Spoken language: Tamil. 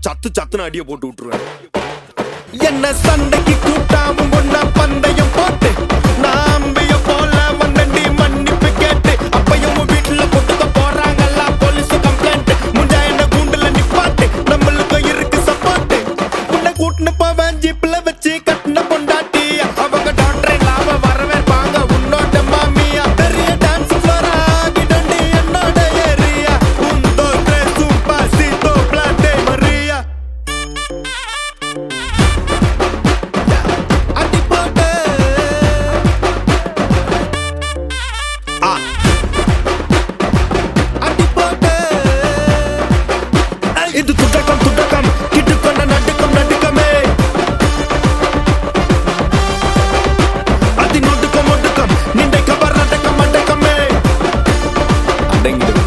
சத்து சத்துன்னு அடிய போட்டு விட்டுருவேன். என்ன சண்டைக்கு கூட்டாவும் ஒன்னா பந்தயம் ding ding